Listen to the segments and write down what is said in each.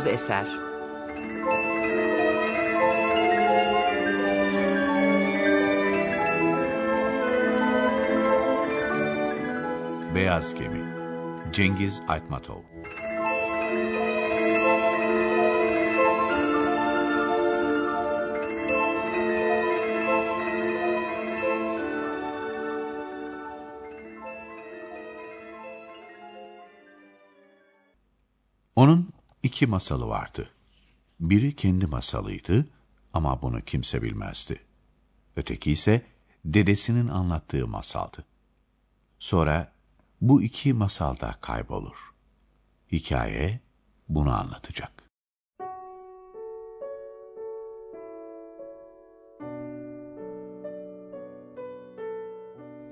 Bağımsız eser. Beyaz Gemi Cengiz Aytmatov iki masalı vardı. Biri kendi masalıydı ama bunu kimse bilmezdi. Öteki ise dedesinin anlattığı masaldı. Sonra bu iki masal da kaybolur. Hikaye bunu anlatacak.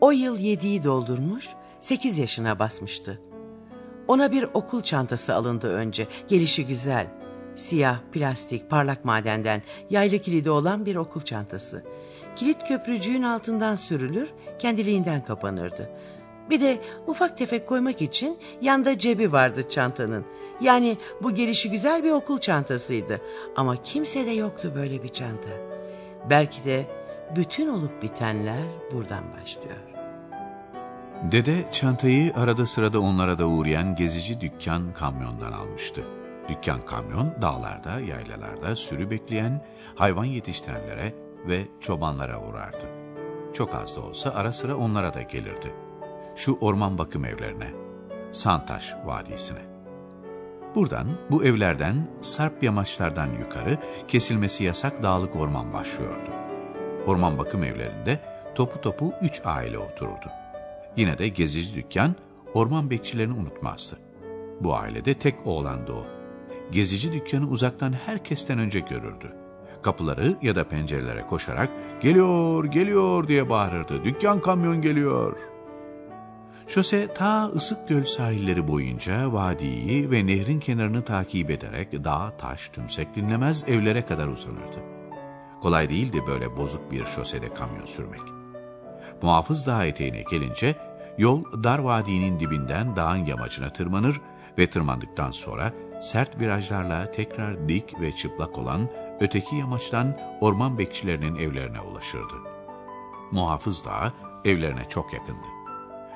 O yıl yediği doldurmuş, sekiz yaşına basmıştı. Ona bir okul çantası alındı önce. Gelişi güzel. Siyah, plastik, parlak madenden yaylı kilidi olan bir okul çantası. Kilit köprücüğün altından sürülür, kendiliğinden kapanırdı. Bir de ufak tefek koymak için yanda cebi vardı çantanın. Yani bu gelişi güzel bir okul çantasıydı. Ama kimse de yoktu böyle bir çanta. Belki de bütün olup bitenler buradan başlıyor. Dede çantayı arada sırada onlara da uğrayan gezici dükkan kamyondan almıştı. Dükkan kamyon dağlarda, yaylalarda sürü bekleyen hayvan yetiştirenlere ve çobanlara uğrardı. Çok az da olsa ara sıra onlara da gelirdi. Şu orman bakım evlerine, Santaş Vadisi'ne. Buradan, bu evlerden, sarp yamaçlardan yukarı kesilmesi yasak dağlık orman başlıyordu. Orman bakım evlerinde topu topu üç aile otururdu. Yine de gezici dükkan orman bekçilerini unutmazdı. Bu ailede tek oğlandı o. Gezici dükkanı uzaktan herkesten önce görürdü. Kapıları ya da pencerelere koşarak geliyor geliyor diye bağırırdı. Dükkan kamyon geliyor. Şose ta ısık göl sahilleri boyunca vadiyi ve nehrin kenarını takip ederek dağ, taş, tümsek dinlemez evlere kadar uzanırdı. Kolay değildi böyle bozuk bir şosede kamyon sürmek. Muhafız Dağ eteğine gelince yol dar vadinin dibinden dağın yamacına tırmanır ve tırmandıktan sonra sert virajlarla tekrar dik ve çıplak olan öteki yamaçtan orman bekçilerinin evlerine ulaşırdı. Muhafız Dağı evlerine çok yakındı.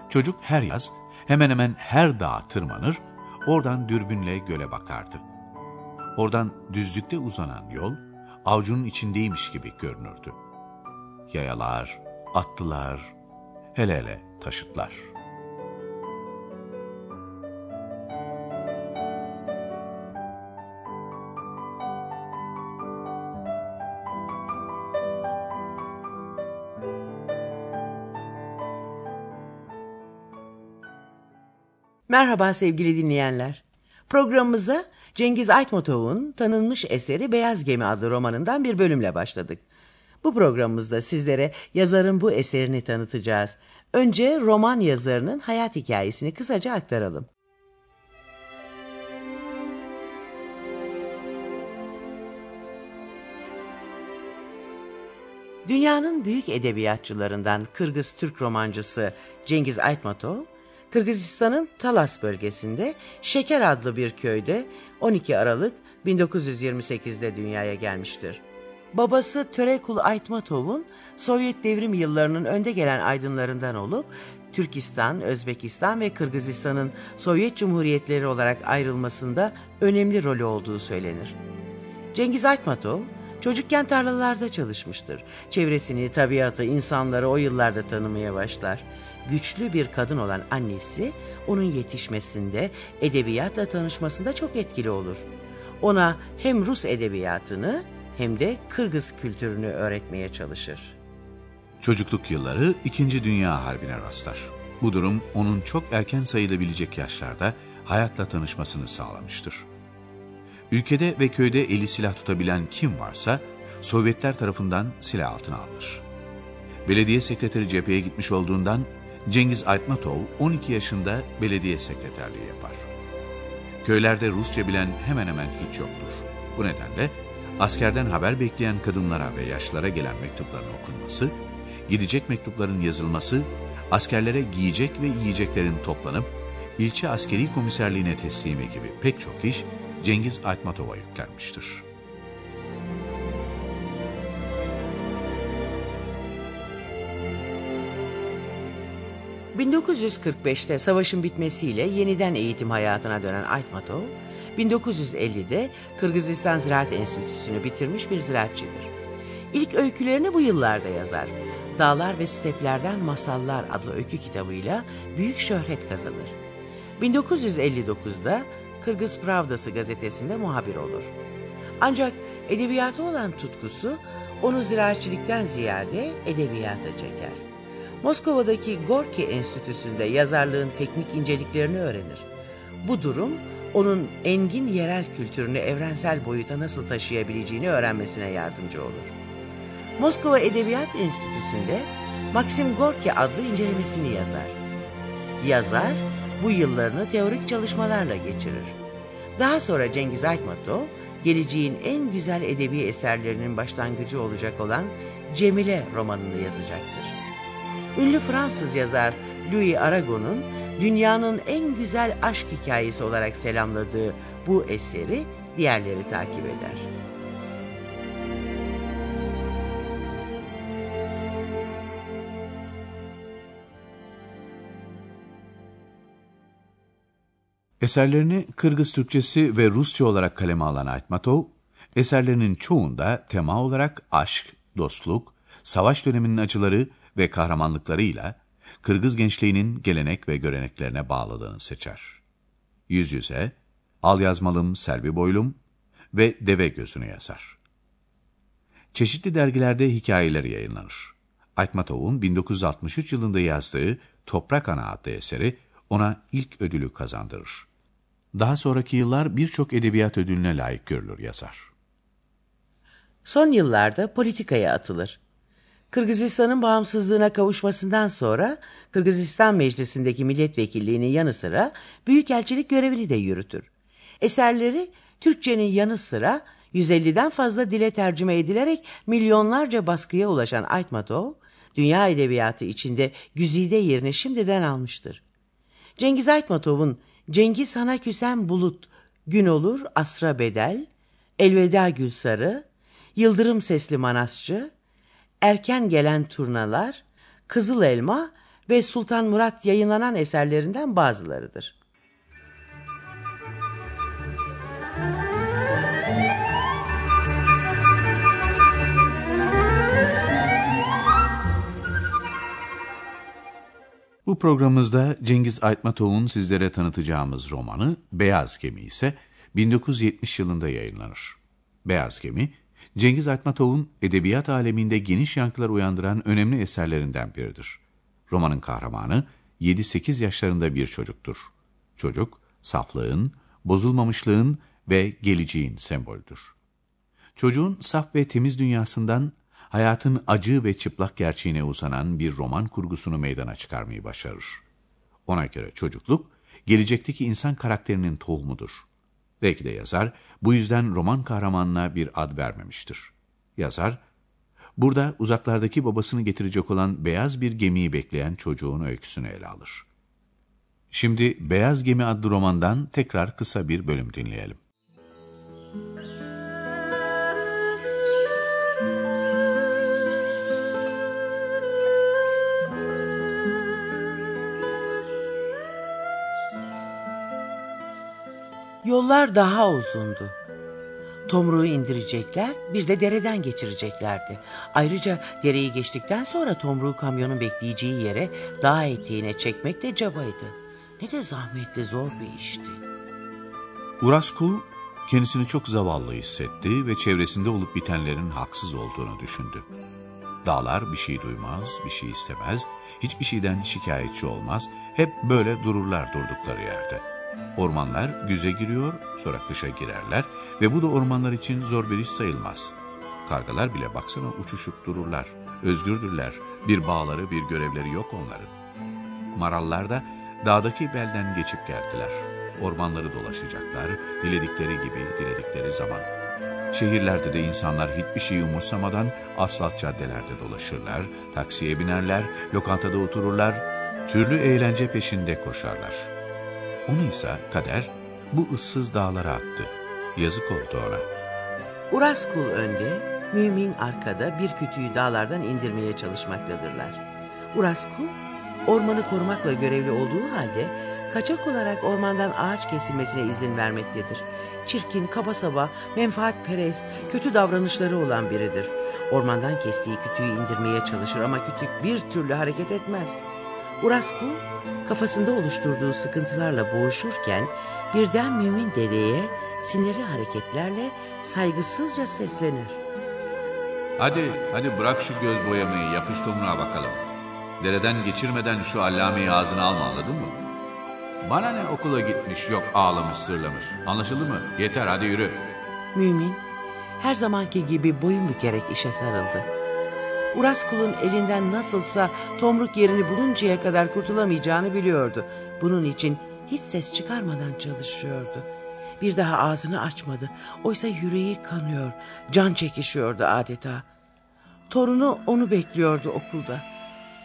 Çocuk her yaz hemen hemen her dağa tırmanır, oradan dürbünle göle bakardı. Oradan düzlükte uzanan yol avcunun içindeymiş gibi görünürdü. Yayalar, atlılar, hele hele taşıtlar. Merhaba sevgili dinleyenler. Programımıza Cengiz Aytmatov'un tanınmış eseri Beyaz Gemi adlı romanından bir bölümle başladık. Bu programımızda sizlere yazarın bu eserini tanıtacağız. Önce roman yazarının hayat hikayesini kısaca aktaralım. Dünyanın büyük edebiyatçılarından Kırgız Türk romancısı Cengiz Aytmatov, Kırgızistan'ın Talas bölgesinde Şeker adlı bir köyde 12 Aralık 1928'de dünyaya gelmiştir. Babası Törekul Aytmatov'un Sovyet devrim yıllarının önde gelen aydınlarından olup Türkistan, Özbekistan ve Kırgızistan'ın Sovyet Cumhuriyetleri olarak ayrılmasında önemli rolü olduğu söylenir. Cengiz Aytmatov çocukken tarlalarda çalışmıştır. Çevresini, tabiatı, insanları o yıllarda tanımaya başlar. Güçlü bir kadın olan annesi onun yetişmesinde, edebiyatla tanışmasında çok etkili olur. Ona hem Rus edebiyatını hem de Kırgız kültürünü öğretmeye çalışır. Çocukluk yılları 2. Dünya Harbi'ne rastlar. Bu durum onun çok erken sayılabilecek yaşlarda hayatla tanışmasını sağlamıştır. Ülkede ve köyde eli silah tutabilen kim varsa Sovyetler tarafından silah altına alınır. Belediye sekreteri cepheye gitmiş olduğundan Cengiz Aytmatov 12 yaşında belediye sekreterliği yapar. Köylerde Rusça bilen hemen hemen hiç yoktur. Bu nedenle askerden haber bekleyen kadınlara ve yaşlara gelen mektupların okunması, gidecek mektupların yazılması, askerlere giyecek ve yiyeceklerin toplanıp ilçe askeri komiserliğine teslimi gibi pek çok iş Cengiz Aytmatov'a yüklenmiştir. 1945'te savaşın bitmesiyle yeniden eğitim hayatına dönen Aytmatov, 1950'de Kırgızistan Ziraat Enstitüsü'nü bitirmiş bir ziraatçıdır. İlk öykülerini bu yıllarda yazar. Dağlar ve Steplerden Masallar adlı öykü kitabıyla büyük şöhret kazanır. 1959'da Kırgız Pravdası gazetesinde muhabir olur. Ancak edebiyata olan tutkusu onu ziraatçılıktan ziyade edebiyata çeker. Moskova'daki Gorki Enstitüsü'nde yazarlığın teknik inceliklerini öğrenir. Bu durum onun engin yerel kültürünü evrensel boyuta nasıl taşıyabileceğini öğrenmesine yardımcı olur. Moskova Edebiyat Enstitüsü'nde Maxim Gorki adlı incelemesini yazar. Yazar bu yıllarını teorik çalışmalarla geçirir. Daha sonra Cengiz Aytmatov, geleceğin en güzel edebi eserlerinin başlangıcı olacak olan Cemile romanını yazacaktır. Ünlü Fransız yazar Louis Aragon'un dünyanın en güzel aşk hikayesi olarak selamladığı bu eseri diğerleri takip eder. Eserlerini Kırgız Türkçesi ve Rusça olarak kaleme alan Aytmatov, eserlerinin çoğunda tema olarak aşk, dostluk, savaş döneminin acıları ve kahramanlıklarıyla Kırgız gençliğinin gelenek ve göreneklerine bağlılığını seçer. Yüz yüze, Al Yazmalım Selvi Boylum ve Deve Gözünü yazar. Çeşitli dergilerde hikayeleri yayınlanır. Aytmatov'un 1963 yılında yazdığı Toprak Ana adlı eseri ona ilk ödülü kazandırır. Daha sonraki yıllar birçok edebiyat ödülüne layık görülür yazar. Son yıllarda politikaya atılır. Kırgızistan'ın bağımsızlığına kavuşmasından sonra Kırgızistan Meclisi'ndeki milletvekilliğinin yanı sıra büyükelçilik görevini de yürütür. Eserleri Türkçenin yanı sıra 150'den fazla dile tercüme edilerek milyonlarca baskıya ulaşan Aytmatov, dünya edebiyatı içinde güzide yerini şimdiden almıştır. Cengiz Aytmatov'un Cengiz Han'a Küsen Bulut, Gün Olur Asra Bedel, Elveda Gülsarı, Yıldırım Sesli Manasçı, Erken Gelen Turnalar, Kızıl Elma ve Sultan Murat yayınlanan eserlerinden bazılarıdır. Bu programımızda Cengiz Aytmatov'un sizlere tanıtacağımız romanı Beyaz Gemi ise 1970 yılında yayınlanır. Beyaz Gemi, Cengiz Aytmatov'un edebiyat aleminde geniş yankılar uyandıran önemli eserlerinden biridir. Romanın kahramanı 7-8 yaşlarında bir çocuktur. Çocuk, saflığın, bozulmamışlığın ve geleceğin sembolüdür. Çocuğun saf ve temiz dünyasından hayatın acı ve çıplak gerçeğine uzanan bir roman kurgusunu meydana çıkarmayı başarır. Ona göre çocukluk, gelecekteki insan karakterinin tohumudur. Belki de yazar, bu yüzden roman kahramanına bir ad vermemiştir. Yazar, burada uzaklardaki babasını getirecek olan beyaz bir gemiyi bekleyen çocuğun öyküsünü ele alır. Şimdi Beyaz Gemi adlı romandan tekrar kısa bir bölüm dinleyelim. Yollar daha uzundu. Tomruğu indirecekler, bir de dereden geçireceklerdi. Ayrıca dereyi geçtikten sonra tomruğu kamyonun bekleyeceği yere dağ eteğine çekmek de cabaydı. Ne de zahmetli zor bir işti. Urasku kendisini çok zavallı hissetti ve çevresinde olup bitenlerin haksız olduğunu düşündü. Dağlar bir şey duymaz, bir şey istemez, hiçbir şeyden şikayetçi olmaz, hep böyle dururlar durdukları yerde.'' Ormanlar güze giriyor, sonra kışa girerler ve bu da ormanlar için zor bir iş sayılmaz. Kargalar bile baksana uçuşup dururlar, özgürdürler, bir bağları bir görevleri yok onların. Marallar da dağdaki belden geçip geldiler. Ormanları dolaşacaklar, diledikleri gibi, diledikleri zaman. Şehirlerde de insanlar hiçbir şey umursamadan asfalt caddelerde dolaşırlar, taksiye binerler, lokantada otururlar, türlü eğlence peşinde koşarlar. Onu ise kader bu ıssız dağlara attı. Yazık oldu ona. Uraskul önde, Mümin arkada bir kütüğü dağlardan indirmeye çalışmaktadırlar. Uraskul, ormanı korumakla görevli olduğu halde kaçak olarak ormandan ağaç kesilmesine izin vermektedir. Çirkin, kaba saba, menfaatperest, kötü davranışları olan biridir. Ormandan kestiği kütüğü indirmeye çalışır ama kütük bir türlü hareket etmez. Uraskul, kafasında oluşturduğu sıkıntılarla boğuşurken birden Mümin dedeye sinirli hareketlerle saygısızca seslenir. Hadi, hadi bırak şu göz boyamayı, yapış tomuğa bakalım. Dereden geçirmeden şu allameyi ağzına alma anladın mı? Bana ne okula gitmiş yok ağlamış sırlamış. Anlaşıldı mı? Yeter hadi yürü. Mümin her zamanki gibi boyun bükerek işe sarıldı. Uras kulun elinden nasılsa tomruk yerini buluncaya kadar kurtulamayacağını biliyordu. Bunun için hiç ses çıkarmadan çalışıyordu. Bir daha ağzını açmadı. Oysa yüreği kanıyor, can çekişiyordu adeta. Torunu onu bekliyordu okulda.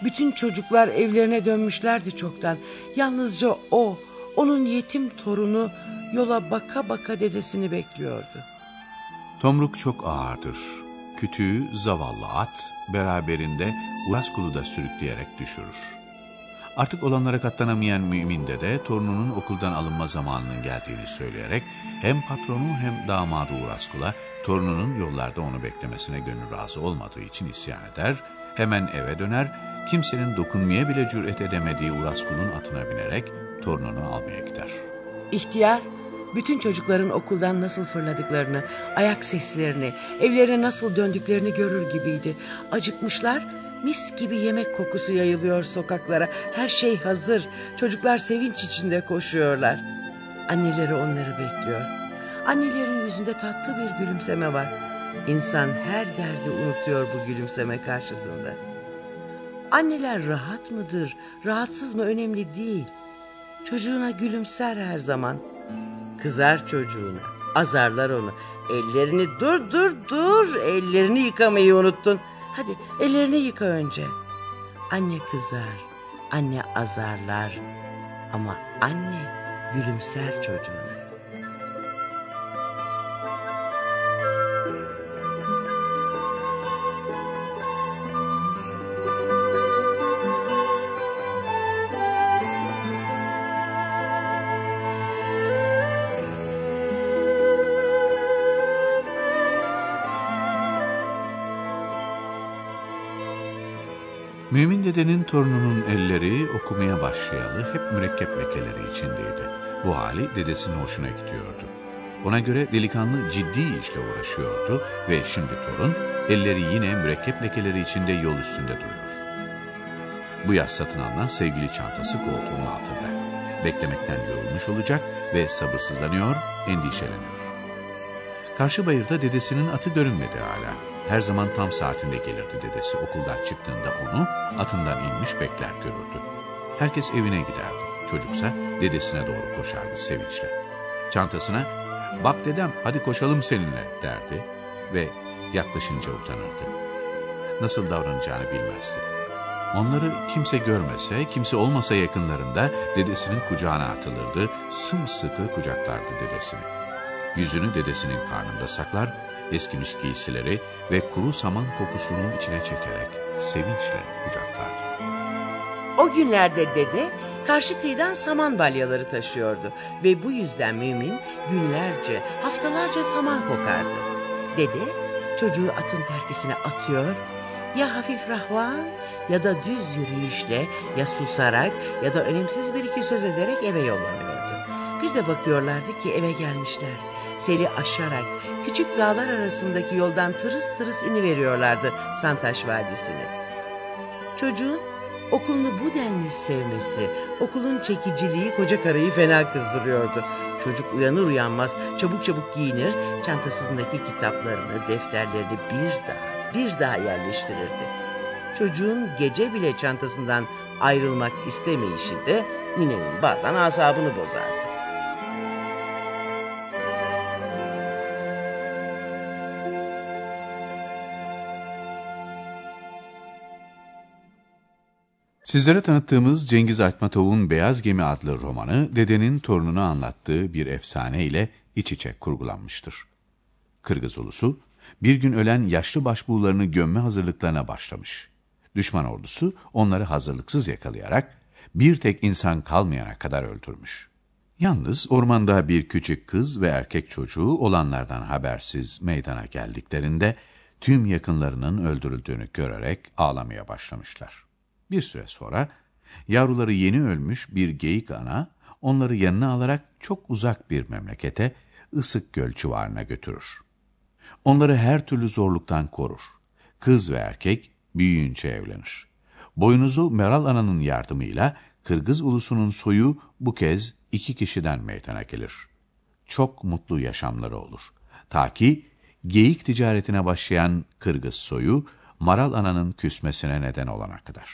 Bütün çocuklar evlerine dönmüşlerdi çoktan. Yalnızca o, onun yetim torunu yola baka baka dedesini bekliyordu. Tomruk çok ağırdır. Kütüğü zavallı at beraberinde Uraskulu da sürükleyerek düşürür. Artık olanlara katlanamayan mümin de torununun okuldan alınma zamanının geldiğini söyleyerek hem patronu hem damadı Uraskul'a torununun yollarda onu beklemesine gönül razı olmadığı için isyan eder, hemen eve döner, kimsenin dokunmaya bile cüret edemediği Uraskul'un atına binerek torununu almaya gider. İhtiyar, bütün çocukların okuldan nasıl fırladıklarını, ayak seslerini, evlerine nasıl döndüklerini görür gibiydi. Acıkmışlar Mis gibi yemek kokusu yayılıyor sokaklara. Her şey hazır. Çocuklar sevinç içinde koşuyorlar. Anneleri onları bekliyor. Annelerin yüzünde tatlı bir gülümseme var. İnsan her derdi unutuyor bu gülümseme karşısında. Anneler rahat mıdır, rahatsız mı önemli değil. Çocuğuna gülümser her zaman. Kızar çocuğuna, azarlar onu. Ellerini dur dur dur, ellerini yıkamayı unuttun. Hadi ellerini yıka önce. Anne kızar, anne azarlar ama anne gülümser çocuğuna. Mümin dedenin torununun elleri okumaya başlayalı hep mürekkep lekeleri içindeydi. Bu hali dedesinin hoşuna gidiyordu. Ona göre delikanlı ciddi işle uğraşıyordu ve şimdi torun elleri yine mürekkep lekeleri içinde yol üstünde duruyor. Bu yaz satın alınan sevgili çantası koltuğunun altında. Beklemekten yorulmuş olacak ve sabırsızlanıyor, endişeleniyor. Karşı bayırda dedesinin atı görünmedi hala. Her zaman tam saatinde gelirdi dedesi. Okuldan çıktığında onu atından inmiş bekler görürdü. Herkes evine giderdi. Çocuksa dedesine doğru koşardı sevinçle. Çantasına bak dedem hadi koşalım seninle derdi ve yaklaşınca utanırdı. Nasıl davranacağını bilmezdi. Onları kimse görmese, kimse olmasa yakınlarında dedesinin kucağına atılırdı, sımsıkı kucaklardı dedesini. Yüzünü dedesinin karnında saklar eskimiş giysileri ve kuru saman kokusunun içine çekerek sevinçle kucaklardı. O günlerde dede karşı kıyıdan saman balyaları taşıyordu ve bu yüzden mümin günlerce, haftalarca saman kokardı. Dede çocuğu atın terkisine atıyor, ya hafif rahvan ya da düz yürüyüşle ya susarak ya da önemsiz bir iki söz ederek eve yollanıyordu. Bir de bakıyorlardı ki eve gelmişler. Seli aşarak küçük dağlar arasındaki yoldan tırıs tırıs iniveriyorlardı Santaş Vadisi'ne. Çocuğun okulunu bu denli sevmesi, okulun çekiciliği koca karıyı fena kızdırıyordu. Çocuk uyanır uyanmaz çabuk çabuk giyinir, çantasındaki kitaplarını, defterlerini bir daha, bir daha yerleştirirdi. Çocuğun gece bile çantasından ayrılmak istemeyişi de ninenin bazen asabını bozardı. Sizlere tanıttığımız Cengiz Aytmatov'un Beyaz Gemi adlı romanı, dedenin torununu anlattığı bir efsane ile iç içe kurgulanmıştır. Kırgız ulusu, bir gün ölen yaşlı başbuğlarını gömme hazırlıklarına başlamış. Düşman ordusu onları hazırlıksız yakalayarak bir tek insan kalmayana kadar öldürmüş. Yalnız ormanda bir küçük kız ve erkek çocuğu olanlardan habersiz meydana geldiklerinde tüm yakınlarının öldürüldüğünü görerek ağlamaya başlamışlar. Bir süre sonra yavruları yeni ölmüş bir geyik ana onları yanına alarak çok uzak bir memlekete ısık göl civarına götürür. Onları her türlü zorluktan korur. Kız ve erkek büyüyünce evlenir. Boynuzu Meral Ana'nın yardımıyla Kırgız ulusunun soyu bu kez iki kişiden meydana gelir. Çok mutlu yaşamları olur. Ta ki geyik ticaretine başlayan Kırgız soyu Maral Ana'nın küsmesine neden olana kadar.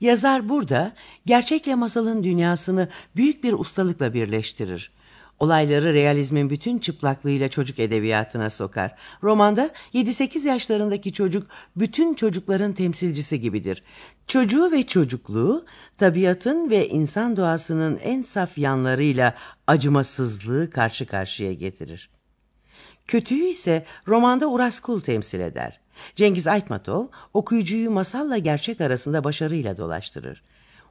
Yazar burada gerçekle masalın dünyasını büyük bir ustalıkla birleştirir. Olayları realizmin bütün çıplaklığıyla çocuk edebiyatına sokar. Romanda 7-8 yaşlarındaki çocuk bütün çocukların temsilcisi gibidir. Çocuğu ve çocukluğu tabiatın ve insan doğasının en saf yanlarıyla acımasızlığı karşı karşıya getirir. Kötüyü ise romanda Uraskul temsil eder. Cengiz Aytmatov okuyucuyu masalla gerçek arasında başarıyla dolaştırır.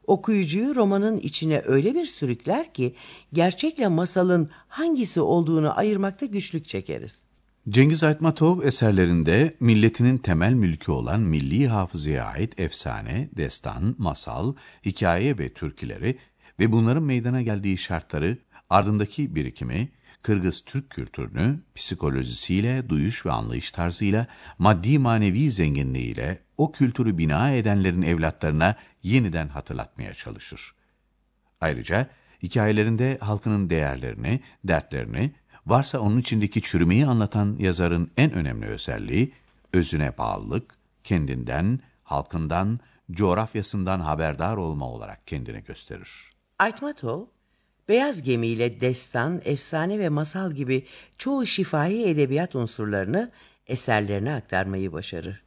Okuyucuyu romanın içine öyle bir sürükler ki gerçekle masalın hangisi olduğunu ayırmakta güçlük çekeriz. Cengiz Aytmatov eserlerinde milletinin temel mülkü olan milli hafızaya ait efsane, destan, masal, hikaye ve türküleri ve bunların meydana geldiği şartları, ardındaki birikimi, Kırgız Türk kültürünü psikolojisiyle, duyuş ve anlayış tarzıyla, maddi manevi zenginliğiyle o kültürü bina edenlerin evlatlarına yeniden hatırlatmaya çalışır. Ayrıca hikayelerinde halkının değerlerini, dertlerini, varsa onun içindeki çürümeyi anlatan yazarın en önemli özelliği, özüne bağlılık, kendinden, halkından, coğrafyasından haberdar olma olarak kendini gösterir. Aytmatov, Beyaz gemiyle destan, efsane ve masal gibi çoğu şifahi edebiyat unsurlarını eserlerine aktarmayı başarır.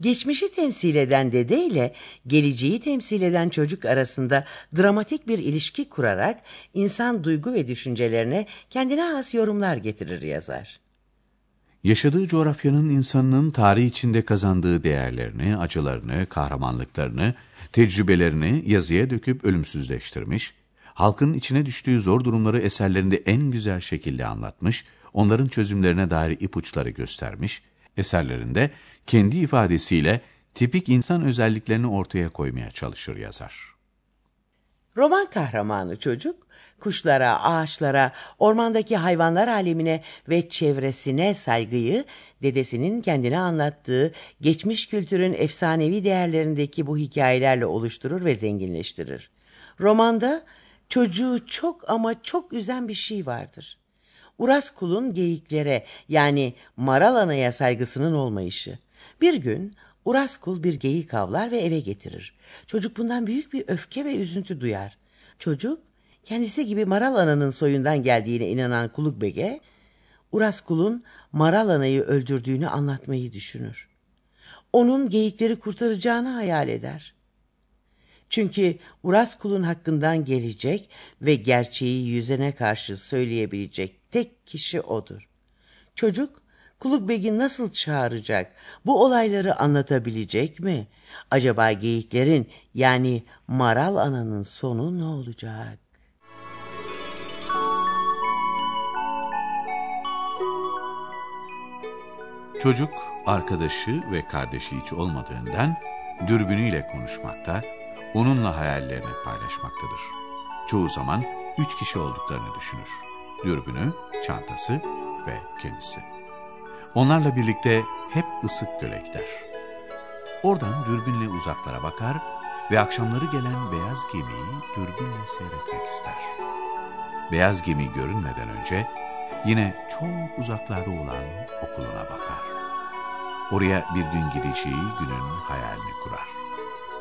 Geçmişi temsil eden dede ile geleceği temsil eden çocuk arasında dramatik bir ilişki kurarak insan duygu ve düşüncelerine kendine has yorumlar getirir yazar. Yaşadığı coğrafyanın insanının tarih içinde kazandığı değerlerini, acılarını, kahramanlıklarını, tecrübelerini yazıya döküp ölümsüzleştirmiş, halkın içine düştüğü zor durumları eserlerinde en güzel şekilde anlatmış, onların çözümlerine dair ipuçları göstermiş, eserlerinde kendi ifadesiyle tipik insan özelliklerini ortaya koymaya çalışır yazar. Roman kahramanı çocuk, kuşlara, ağaçlara, ormandaki hayvanlar alemine ve çevresine saygıyı dedesinin kendine anlattığı geçmiş kültürün efsanevi değerlerindeki bu hikayelerle oluşturur ve zenginleştirir. Romanda çocuğu çok ama çok üzen bir şey vardır. Uras kulun geyiklere yani maral anaya saygısının olmayışı. Bir gün Uras kul bir geyik avlar ve eve getirir. Çocuk bundan büyük bir öfke ve üzüntü duyar. Çocuk kendisi gibi maral ananın soyundan geldiğine inanan Kuluk Bege, Uras kulun maral anayı öldürdüğünü anlatmayı düşünür. Onun geyikleri kurtaracağını hayal eder. Çünkü Uras kulun hakkından gelecek ve gerçeği yüzene karşı söyleyebilecek tek kişi odur. Çocuk Kulukbeg'i nasıl çağıracak? Bu olayları anlatabilecek mi? Acaba geyiklerin yani Maral Ana'nın sonu ne olacak? Çocuk arkadaşı ve kardeşi hiç olmadığından dürbünüyle konuşmakta, onunla hayallerini paylaşmaktadır. Çoğu zaman üç kişi olduklarını düşünür. Dürbünü, çantası ve kendisi. Onlarla birlikte hep ısık göle gider. Oradan dürbünle uzaklara bakar ve akşamları gelen beyaz gemiyi dürbünle seyretmek ister. Beyaz gemi görünmeden önce yine çok uzaklarda olan okuluna bakar. Oraya bir gün gideceği günün hayalini kurar.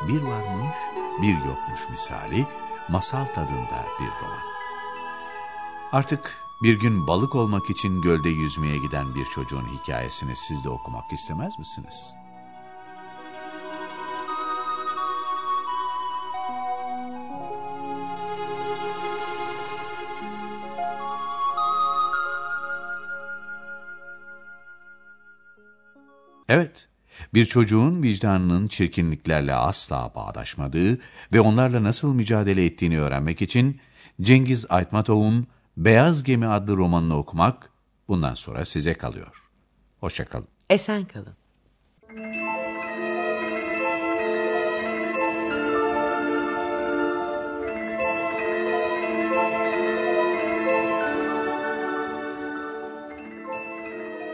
Bir varmış, bir yokmuş misali masal tadında bir roman. Artık Bir gün balık olmak için gölde yüzmeye giden bir çocuğun hikayesini siz de okumak istemez misiniz? Evet, bir çocuğun vicdanının çirkinliklerle asla bağdaşmadığı ve onlarla nasıl mücadele ettiğini öğrenmek için Cengiz Aytmatov'un Beyaz Gemi adlı romanını okumak bundan sonra size kalıyor. Hoşçakalın. Esen kalın.